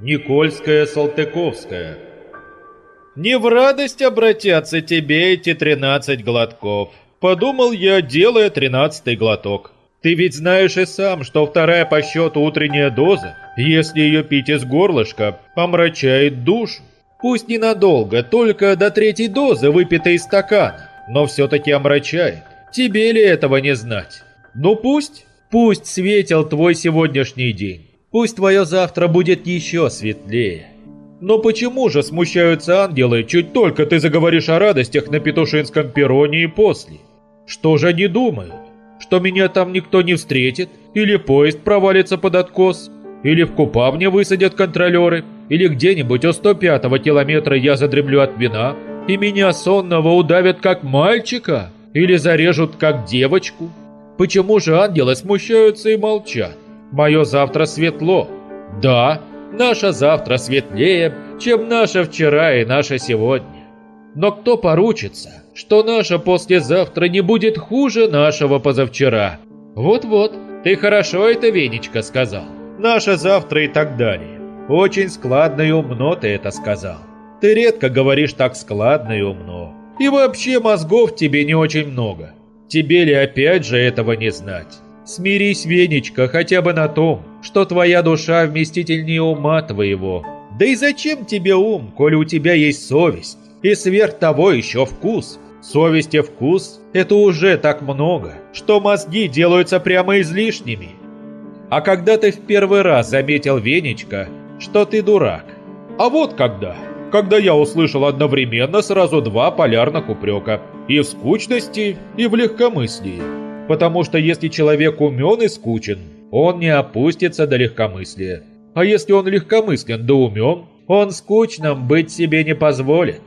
Никольская Салтыковская. Не в радость обратятся тебе эти тринадцать глотков. Подумал я, делая тринадцатый глоток. Ты ведь знаешь и сам, что вторая по счету утренняя доза, если ее пить из горлышка, помрачает душу. Пусть ненадолго, только до третьей дозы выпитой из стакана, но все-таки омрачает. Тебе ли этого не знать? Ну пусть, пусть светил твой сегодняшний день. Пусть твое завтра будет еще светлее. Но почему же смущаются ангелы, чуть только ты заговоришь о радостях на Петушинском перроне и после? Что же они думают? Что меня там никто не встретит? Или поезд провалится под откос? Или в Купавне высадят контролеры? Или где-нибудь у 105-го километра я задремлю от вина, и меня сонного удавят как мальчика? Или зарежут как девочку? Почему же ангелы смущаются и молчат? Мое завтра светло. Да, Наше завтра светлее, чем наше вчера и наше сегодня. Но кто поручится, что наше послезавтра не будет хуже нашего позавчера? Вот-вот, ты хорошо это, Венечка, сказал. Наше завтра и так далее. Очень складно и умно ты это сказал. Ты редко говоришь так складно и умно. И вообще мозгов тебе не очень много. Тебе ли опять же этого не знать? Смирись, Венечка, хотя бы на том, что твоя душа вместительнее ума твоего. Да и зачем тебе ум, коли у тебя есть совесть? И сверх того еще вкус. Совесть и вкус – это уже так много, что мозги делаются прямо излишними. А когда ты в первый раз заметил, Венечка, что ты дурак? А вот когда. Когда я услышал одновременно сразу два полярных упрека. И в скучности, и в легкомыслии. Потому что если человек умен и скучен, он не опустится до легкомыслия. А если он легкомыслен да умен, он скучным быть себе не позволит.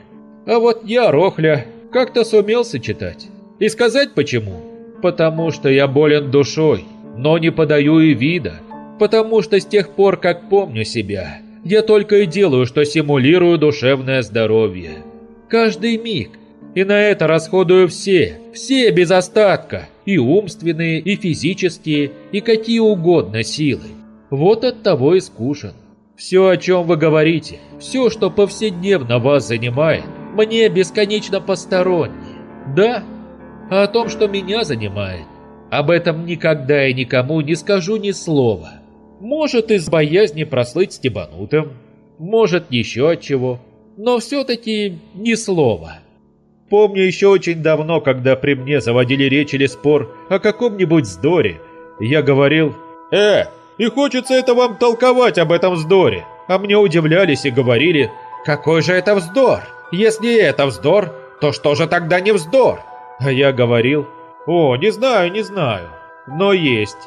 А вот я, Рохля, как-то сумел сочетать. И сказать почему? Потому что я болен душой, но не подаю и вида. Потому что с тех пор, как помню себя, я только и делаю, что симулирую душевное здоровье. Каждый миг. И на это расходую все, все без остатка и умственные, и физические, и какие угодно силы. Вот от того и скушен. Все, о чем вы говорите, все, что повседневно вас занимает, мне бесконечно постороннее. Да, а о том, что меня занимает, об этом никогда и никому не скажу ни слова. Может, из боязни прослыть стебанутым, может, еще от чего, но все-таки ни слова. Помню еще очень давно, когда при мне заводили речь или спор о каком-нибудь вздоре. Я говорил «Э, и хочется это вам толковать об этом вздоре». А мне удивлялись и говорили «Какой же это вздор? Если это вздор, то что же тогда не вздор?» А я говорил «О, не знаю, не знаю, но есть».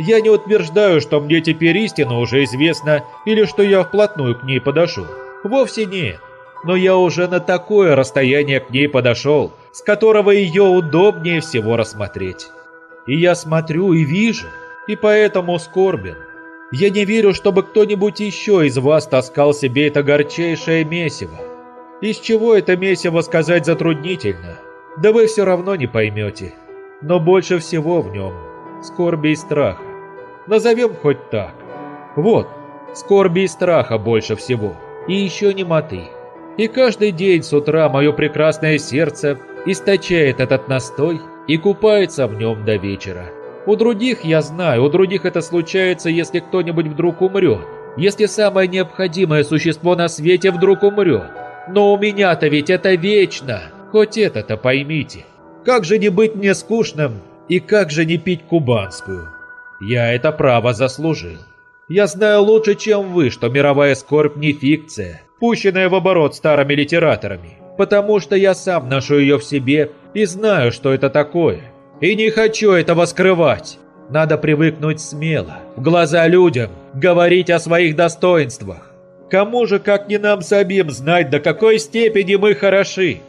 Я не утверждаю, что мне теперь истина уже известна или что я вплотную к ней подошел. Вовсе нет но я уже на такое расстояние к ней подошел, с которого ее удобнее всего рассмотреть. И я смотрю и вижу, и поэтому скорбен. Я не верю, чтобы кто-нибудь еще из вас таскал себе это горчайшее месиво. Из чего это месиво сказать затруднительно, да вы все равно не поймете. Но больше всего в нем скорби и страха. Назовем хоть так. Вот, скорби и страха больше всего, и еще немоты. И каждый день с утра мое прекрасное сердце источает этот настой и купается в нем до вечера. У других, я знаю, у других это случается, если кто-нибудь вдруг умрет. Если самое необходимое существо на свете вдруг умрет. Но у меня-то ведь это вечно. Хоть это-то поймите. Как же не быть мне скучным и как же не пить кубанскую? Я это право заслужил. Я знаю лучше, чем вы, что мировая скорбь не фикция, пущенная в оборот старыми литераторами, потому что я сам ношу ее в себе и знаю, что это такое. И не хочу этого скрывать. Надо привыкнуть смело, в глаза людям, говорить о своих достоинствах. Кому же, как не нам самим, знать, до какой степени мы хороши?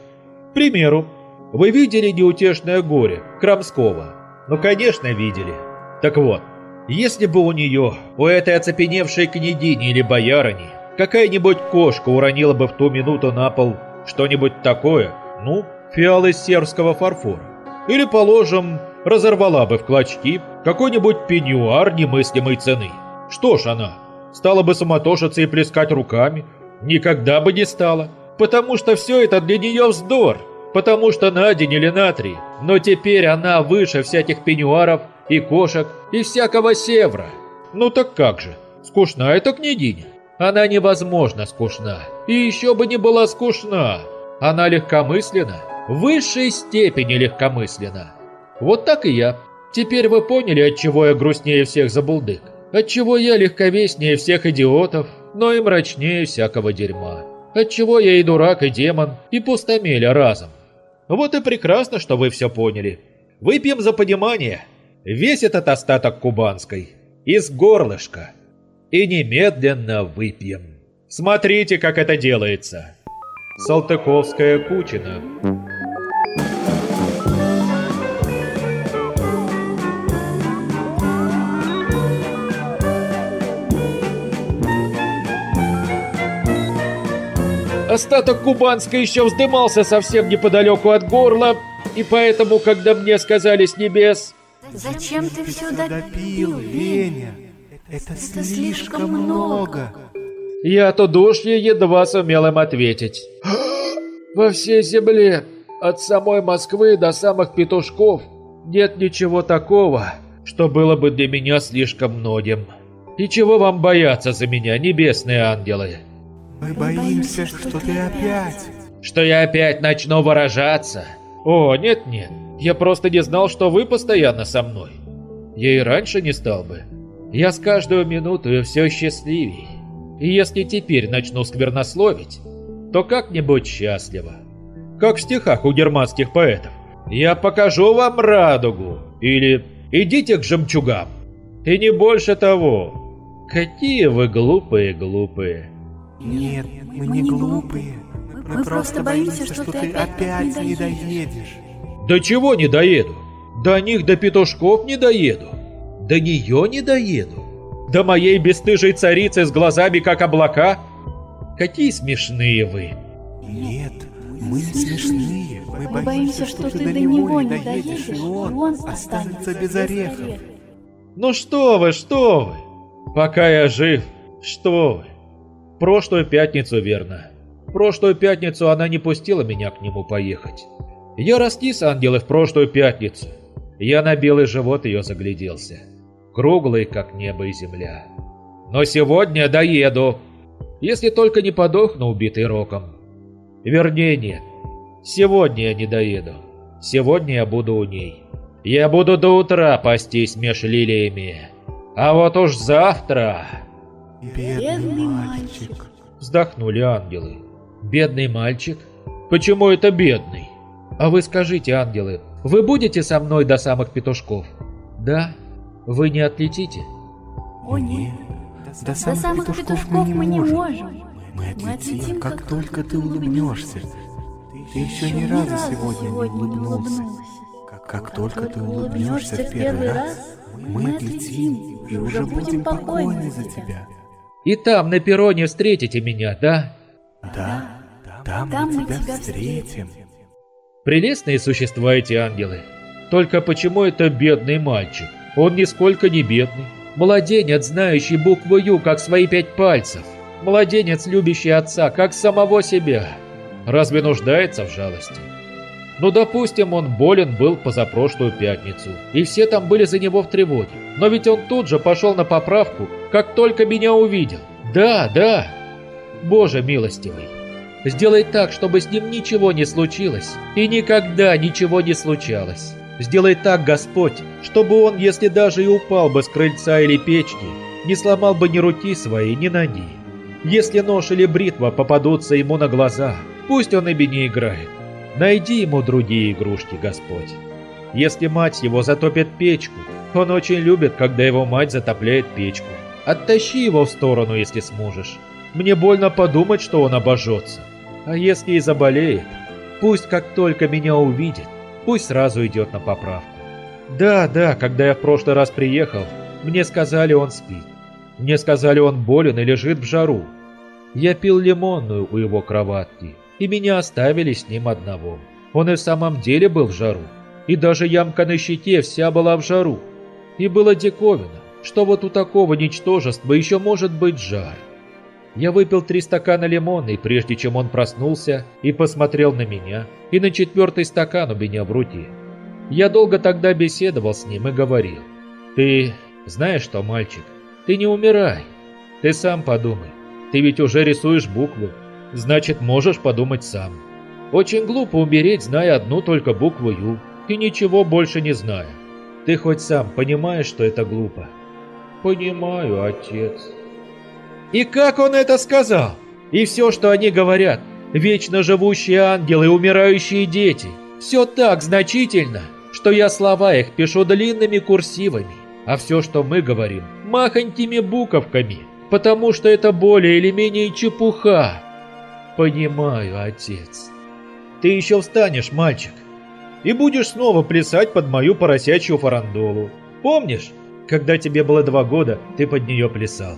К примеру, вы видели неутешное горе Крамского? Ну, конечно, видели. Так вот, если бы у нее, у этой оцепеневшей княгини или боярыни, какая-нибудь кошка уронила бы в ту минуту на пол что-нибудь такое, ну, фиал из сербского фарфора. Или, положим, разорвала бы в клочки какой-нибудь пеньюар немыслимой цены. Что ж она, Стала бы суматошиться и плескать руками? Никогда бы не стала. Потому что все это для нее вздор. Потому что на день или на три. Но теперь она выше всяких пеньюаров и кошек и всякого севра. Ну так как же? Скучна эта княгиня? Она невозможно скучна. И еще бы не была скучна. Она легкомысленна. В высшей степени легкомысленна. Вот так и я. Теперь вы поняли, от чего я грустнее всех забулдык. Отчего я легковеснее всех идиотов, но и мрачнее всякого дерьма. Отчего я и дурак, и демон, и пустомеля разом. Вот и прекрасно, что вы все поняли. Выпьем за понимание. Весь этот остаток кубанской. Из горлышка. И немедленно выпьем. Смотрите, как это делается. Салтыковская Кучина. Остаток Кубанской еще вздымался совсем неподалеку от горла, и поэтому, когда мне сказали с небес... Зачем ты все допил, Леня? Это, это слишком много. Я от удушья едва сумел им ответить. Во всей земле, от самой Москвы до самых петушков, нет ничего такого, что было бы для меня слишком многим. И чего вам бояться за меня, небесные ангелы? Мы боимся, что ты опять... Что я опять начну выражаться? О, нет-нет, я просто не знал, что вы постоянно со мной. Я и раньше не стал бы. Я с каждую минуту все счастливей. И если теперь начну сквернословить, то как-нибудь счастливо. Как в стихах у германских поэтов. «Я покажу вам радугу» или «Идите к жемчугам». И не больше того. Какие вы глупые-глупые. Нет, мы не глупые. Мы, мы просто боимся, что, что ты опять не доедешь. До чего не доеду? До них до петушков не доеду. До нее не доеду. До моей бесстыжей царицы с глазами как облака. Какие смешные вы. Нет, мы не смешные. Мы, мы боимся, что, что ты до него не доедешь, и он, он останется без орехов. Ну что вы, что вы? Пока я жив, что вы? Прошлую пятницу, верно. Прошлую пятницу она не пустила меня к нему поехать. Я растис ангелы в прошлую пятницу. Я на белый живот ее загляделся. Круглый, как небо и земля. Но сегодня доеду. Если только не подохну, убитый роком. Вернее, нет. Сегодня я не доеду. Сегодня я буду у ней. Я буду до утра пастись меж лилиями. А вот уж завтра... Бедный мальчик. Вздохнули ангелы. Бедный мальчик? Почему это бедный? А вы скажите, ангелы, вы будете со мной до самых петушков? Да? Вы не отлетите? О нет. До, до самых, самых петушков, петушков мы, не, можем. можем. Мы отлетим, мы отлетим как, как только ты улыбнешься. Ты еще ни разу сегодня не улыбнулся. Как, как только ты улыбнешься в первый раз, мы отлетим и уже будем покойны за тебя. И там, на перроне, встретите меня, да? Да, там, там мы тебя встретим. Прелестные существа эти ангелы. Только почему это бедный мальчик? Он нисколько не бедный. Младенец, знающий букву «Ю» как свои пять пальцев. Младенец, любящий отца, как самого себя. Разве нуждается в жалости? Ну, допустим, он болен был позапрошлую пятницу, и все там были за него в тревоге. Но ведь он тут же пошел на поправку, как только меня увидел. Да, да. Боже милостивый. Сделай так, чтобы с ним ничего не случилось, и никогда ничего не случалось. Сделай так, Господь, чтобы он, если даже и упал бы с крыльца или печки, не сломал бы ни руки своей, ни ноги. Если нож или бритва попадутся ему на глаза, пусть он ими не играет. Найди ему другие игрушки, Господь. Если мать его затопит печку, он очень любит, когда его мать затопляет печку. Оттащи его в сторону, если сможешь. Мне больно подумать, что он обожжется. А если и заболеет, пусть как только меня увидит, пусть сразу идет на поправку. Да, да, когда я в прошлый раз приехал, мне сказали, он спит. Мне сказали, он болен и лежит в жару. Я пил лимонную у его кроватки и меня оставили с ним одного. Он и в самом деле был в жару, и даже ямка на щите вся была в жару. И было диковина, что вот у такого ничтожества еще может быть жар. Я выпил три стакана лимона, и прежде чем он проснулся и посмотрел на меня, и на четвертый стакан у меня в руке. Я долго тогда беседовал с ним и говорил, «Ты знаешь что, мальчик, ты не умирай. Ты сам подумай. Ты ведь уже рисуешь буквы. Значит, можешь подумать сам. Очень глупо умереть, зная одну только букву «Ю» и ничего больше не зная. Ты хоть сам понимаешь, что это глупо?» «Понимаю, отец». И как он это сказал? И все, что они говорят, вечно живущие ангелы умирающие дети, все так значительно, что я слова их пишу длинными курсивами, а все, что мы говорим, махонькими буковками, потому что это более или менее чепуха. Понимаю, отец. Ты еще встанешь, мальчик, и будешь снова плясать под мою поросячью фарандолу. Помнишь, когда тебе было два года, ты под нее плясал?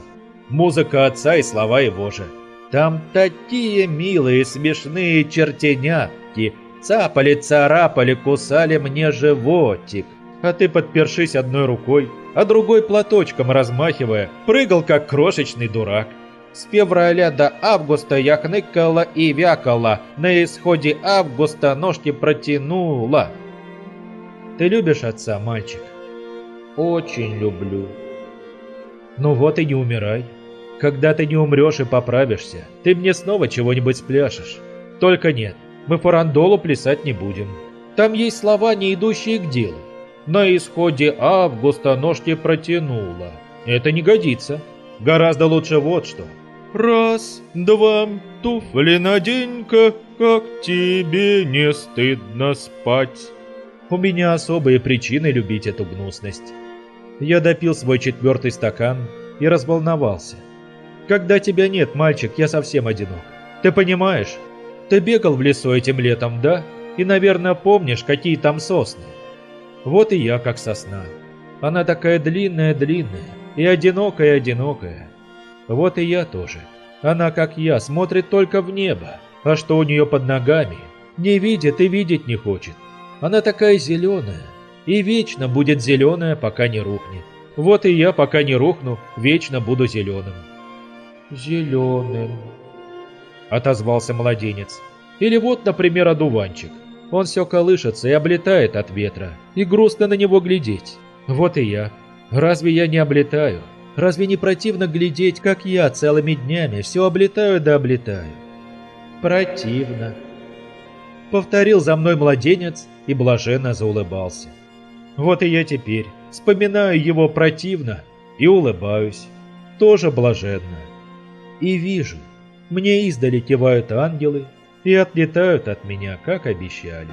Музыка отца и слова его же. Там такие милые смешные чертенятки. Цапали, царапали, кусали мне животик. А ты, подпершись одной рукой, а другой платочком размахивая, прыгал как крошечный дурак. С февраля до августа я хныкала и вякала, на исходе августа ножки протянула. Ты любишь отца, мальчик? Очень люблю. Ну вот и не умирай. Когда ты не умрешь и поправишься, ты мне снова чего-нибудь спляшешь. Только нет, мы фарандолу плясать не будем. Там есть слова, не идущие к делу. На исходе августа ножки протянула. Это не годится. Гораздо лучше вот что. Раз, два, туфли надень-ка, как тебе не стыдно спать. У меня особые причины любить эту гнусность. Я допил свой четвертый стакан и разволновался. Когда тебя нет, мальчик, я совсем одинок. Ты понимаешь? Ты бегал в лесу этим летом, да? И, наверное, помнишь, какие там сосны. Вот и я как сосна. Она такая длинная-длинная и одинокая-одинокая. Вот и я тоже. Она, как я, смотрит только в небо, а что у нее под ногами, не видит и видеть не хочет. Она такая зеленая, и вечно будет зеленая, пока не рухнет. Вот и я, пока не рухну, вечно буду зеленым зеленым», — отозвался младенец. «Или вот, например, одуванчик. Он все колышется и облетает от ветра, и грустно на него глядеть. Вот и я. Разве я не облетаю? Разве не противно глядеть, как я целыми днями все облетаю да облетаю? Противно. Повторил за мной младенец и блаженно заулыбался. Вот и я теперь вспоминаю его противно и улыбаюсь. Тоже блаженно и вижу, мне издали кивают ангелы и отлетают от меня, как обещали.